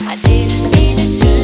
I didn't mean it to.